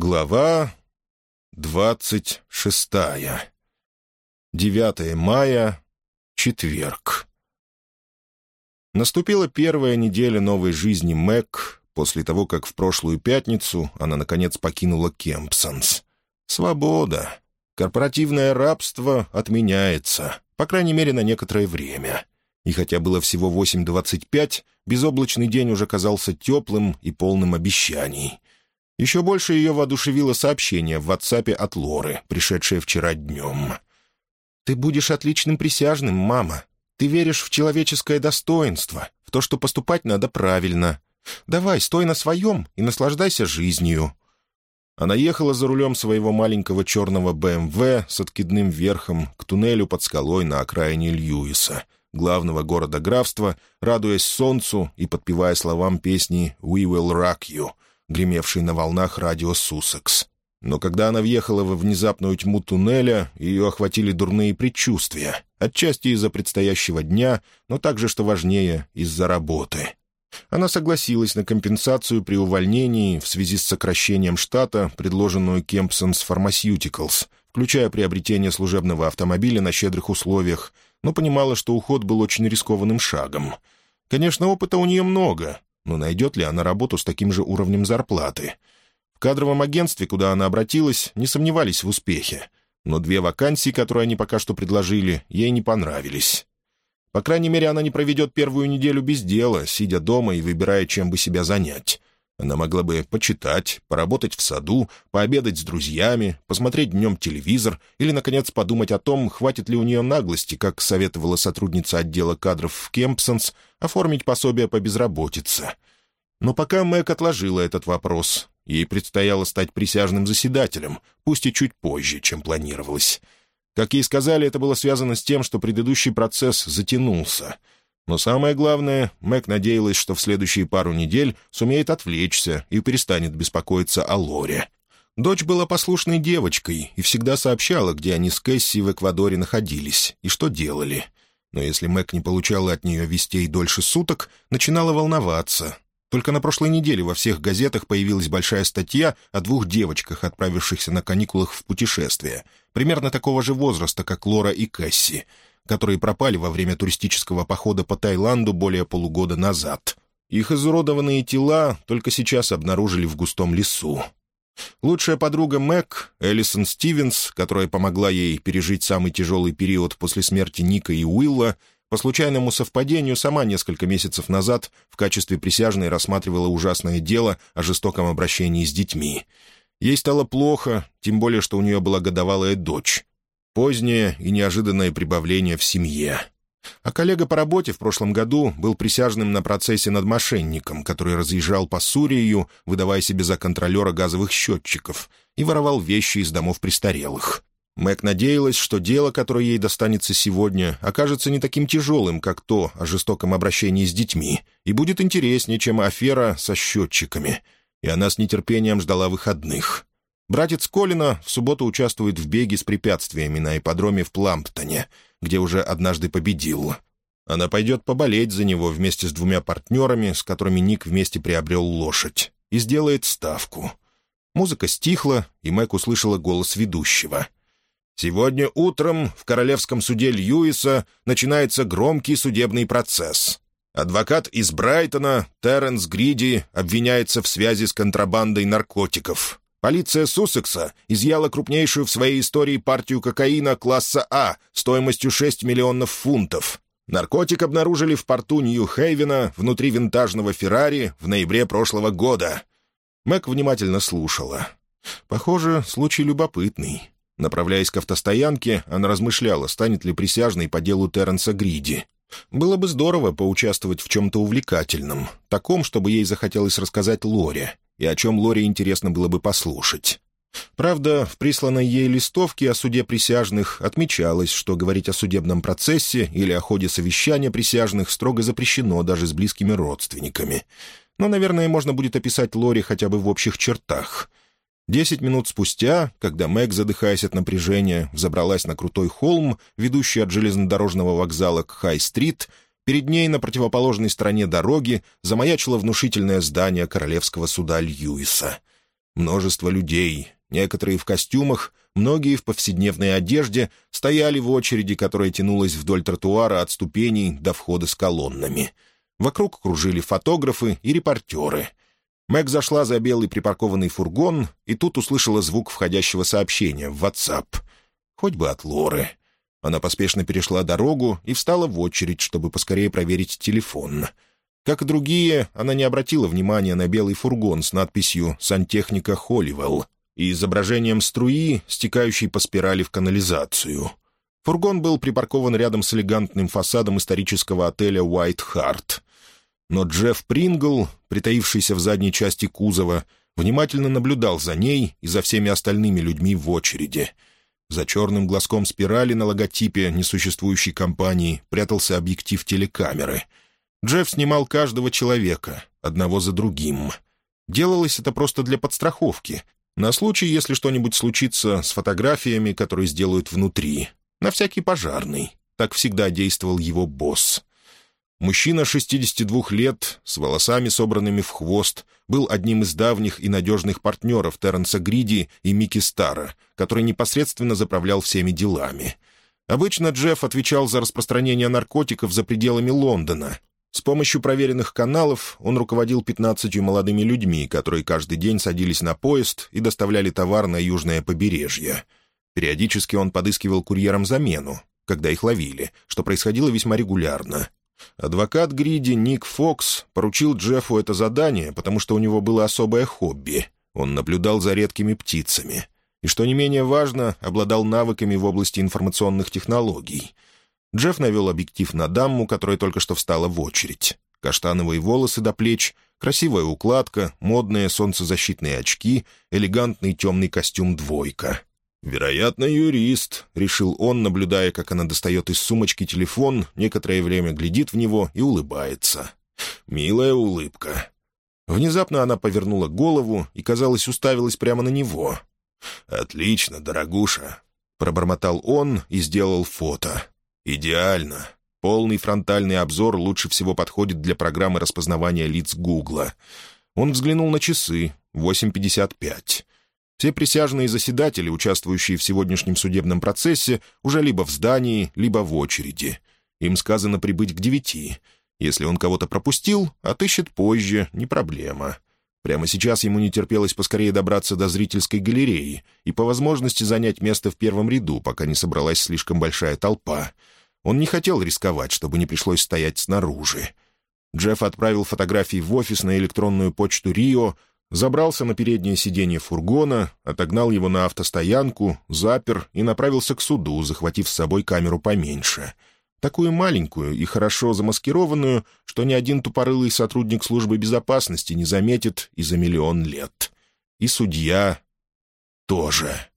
Глава двадцать шестая. 9 мая, четверг. Наступила первая неделя новой жизни Мэг после того, как в прошлую пятницу она, наконец, покинула Кемпсонс. Свобода. Корпоративное рабство отменяется, по крайней мере, на некоторое время. И хотя было всего 8.25, безоблачный день уже казался теплым и полным обещаний — еще больше ее воодушевило сообщение в WhatsApp от Лоры, пришедшее вчера днем. «Ты будешь отличным присяжным, мама. Ты веришь в человеческое достоинство, в то, что поступать надо правильно. Давай, стой на своем и наслаждайся жизнью». Она ехала за рулем своего маленького черного БМВ эм с откидным верхом к туннелю под скалой на окраине Льюиса, главного города графства, радуясь солнцу и подпевая словам песни «We will rock you», гремевший на волнах радио «Суссекс». Но когда она въехала во внезапную тьму туннеля, ее охватили дурные предчувствия, отчасти из-за предстоящего дня, но также, что важнее, из-за работы. Она согласилась на компенсацию при увольнении в связи с сокращением штата, предложенную Кемпсонс Pharmaceuticals, включая приобретение служебного автомобиля на щедрых условиях, но понимала, что уход был очень рискованным шагом. Конечно, опыта у нее много, но найдет ли она работу с таким же уровнем зарплаты? В кадровом агентстве, куда она обратилась, не сомневались в успехе. Но две вакансии, которые они пока что предложили, ей не понравились. По крайней мере, она не проведет первую неделю без дела, сидя дома и выбирая, чем бы себя занять. Она могла бы почитать, поработать в саду, пообедать с друзьями, посмотреть днем телевизор или, наконец, подумать о том, хватит ли у нее наглости, как советовала сотрудница отдела кадров в Кемпсонс, оформить пособие по безработице. Но пока Мэг отложила этот вопрос. Ей предстояло стать присяжным заседателем, пусть и чуть позже, чем планировалось. Как ей сказали, это было связано с тем, что предыдущий процесс затянулся — но самое главное, Мэг надеялась, что в следующие пару недель сумеет отвлечься и перестанет беспокоиться о Лоре. Дочь была послушной девочкой и всегда сообщала, где они с Кэсси в Эквадоре находились и что делали. Но если Мэг не получала от нее вестей дольше суток, начинала волноваться. Только на прошлой неделе во всех газетах появилась большая статья о двух девочках, отправившихся на каникулах в путешествие, примерно такого же возраста, как Лора и Кэсси — которые пропали во время туристического похода по Таиланду более полугода назад. Их изуродованные тела только сейчас обнаружили в густом лесу. Лучшая подруга Мэг, Элисон Стивенс, которая помогла ей пережить самый тяжелый период после смерти Ника и Уилла, по случайному совпадению сама несколько месяцев назад в качестве присяжной рассматривала ужасное дело о жестоком обращении с детьми. Ей стало плохо, тем более, что у нее была годовалая дочь. Позднее и неожиданное прибавление в семье. А коллега по работе в прошлом году был присяжным на процессе над мошенником, который разъезжал по Сурию, выдавая себе за контролера газовых счетчиков, и воровал вещи из домов престарелых. Мэг надеялась, что дело, которое ей достанется сегодня, окажется не таким тяжелым, как то о жестоком обращении с детьми, и будет интереснее, чем афера со счетчиками. И она с нетерпением ждала выходных. Братец Колина в субботу участвует в беге с препятствиями на ипподроме в Пламптоне, где уже однажды победил. Она пойдет поболеть за него вместе с двумя партнерами, с которыми Ник вместе приобрел лошадь, и сделает ставку. Музыка стихла, и Мэг услышала голос ведущего. «Сегодня утром в Королевском суде Льюиса начинается громкий судебный процесс. Адвокат из Брайтона, Терренс Гриди, обвиняется в связи с контрабандой наркотиков. Полиция Суссекса изъяла крупнейшую в своей истории партию кокаина класса А стоимостью 6 миллионов фунтов. Наркотик обнаружили в порту Нью-Хейвена внутри винтажного «Феррари» в ноябре прошлого года. Мэг внимательно слушала. Похоже, случай любопытный. Направляясь к автостоянке, она размышляла, станет ли присяжной по делу Терренса Гриди. Было бы здорово поучаствовать в чем-то увлекательном, таком, чтобы ей захотелось рассказать Лоре, и о чем Лоре интересно было бы послушать. Правда, в присланной ей листовке о суде присяжных отмечалось, что говорить о судебном процессе или о ходе совещания присяжных строго запрещено даже с близкими родственниками. Но, наверное, можно будет описать Лоре хотя бы в общих чертах. Десять минут спустя, когда Мэг, задыхаясь от напряжения, взобралась на крутой холм, ведущий от железнодорожного вокзала к Хай-стрит, Перед ней на противоположной стороне дороги замаячило внушительное здание королевского суда Льюиса. Множество людей, некоторые в костюмах, многие в повседневной одежде, стояли в очереди, которая тянулась вдоль тротуара от ступеней до входа с колоннами. Вокруг кружили фотографы и репортеры. Мэг зашла за белый припаркованный фургон и тут услышала звук входящего сообщения в WhatsApp. Хоть бы от Лоры. Она поспешно перешла дорогу и встала в очередь, чтобы поскорее проверить телефон. Как и другие, она не обратила внимания на белый фургон с надписью «Сантехника Холливелл» и изображением струи, стекающей по спирали в канализацию. Фургон был припаркован рядом с элегантным фасадом исторического отеля «Уайт Харт». Но Джефф Прингл, притаившийся в задней части кузова, внимательно наблюдал за ней и за всеми остальными людьми в очереди. За черным глазком спирали на логотипе несуществующей компании прятался объектив телекамеры. Джефф снимал каждого человека, одного за другим. Делалось это просто для подстраховки, на случай, если что-нибудь случится с фотографиями, которые сделают внутри. На всякий пожарный. Так всегда действовал его босс. Мужчина 62 лет, с волосами, собранными в хвост, был одним из давних и надежных партнеров Терренса Гриди и Микки Стара, который непосредственно заправлял всеми делами. Обычно Джефф отвечал за распространение наркотиков за пределами Лондона, с помощью проверенных каналов он руководил пятнадцатью молодыми людьми, которые каждый день садились на поезд и доставляли товар на южное побережье. Периодически он подыскивал курьерам замену, когда их ловили, что происходило весьма регулярно. Адвокат Гриди Ник Фокс поручил Джеффу это задание, потому что у него было особое хобби. Он наблюдал за редкими птицами. И, что не менее важно, обладал навыками в области информационных технологий — Джефф навел объектив на даму, которая только что встала в очередь. Каштановые волосы до плеч, красивая укладка, модные солнцезащитные очки, элегантный темный костюм «двойка». «Вероятно, юрист», — решил он, наблюдая, как она достает из сумочки телефон, некоторое время глядит в него и улыбается. «Милая улыбка». Внезапно она повернула голову и, казалось, уставилась прямо на него. «Отлично, дорогуша», — пробормотал он и сделал фото. «Идеально. Полный фронтальный обзор лучше всего подходит для программы распознавания лиц Гугла». Он взглянул на часы. 8.55. Все присяжные заседатели, участвующие в сегодняшнем судебном процессе, уже либо в здании, либо в очереди. Им сказано прибыть к девяти. Если он кого-то пропустил, отыщет позже, не проблема. Прямо сейчас ему не терпелось поскорее добраться до зрительской галереи и по возможности занять место в первом ряду, пока не собралась слишком большая толпа — он не хотел рисковать, чтобы не пришлось стоять снаружи. Джефф отправил фотографии в офис на электронную почту «Рио», забрался на переднее сиденье фургона, отогнал его на автостоянку, запер и направился к суду, захватив с собой камеру поменьше. Такую маленькую и хорошо замаскированную, что ни один тупорылый сотрудник службы безопасности не заметит и за миллион лет. И судья тоже.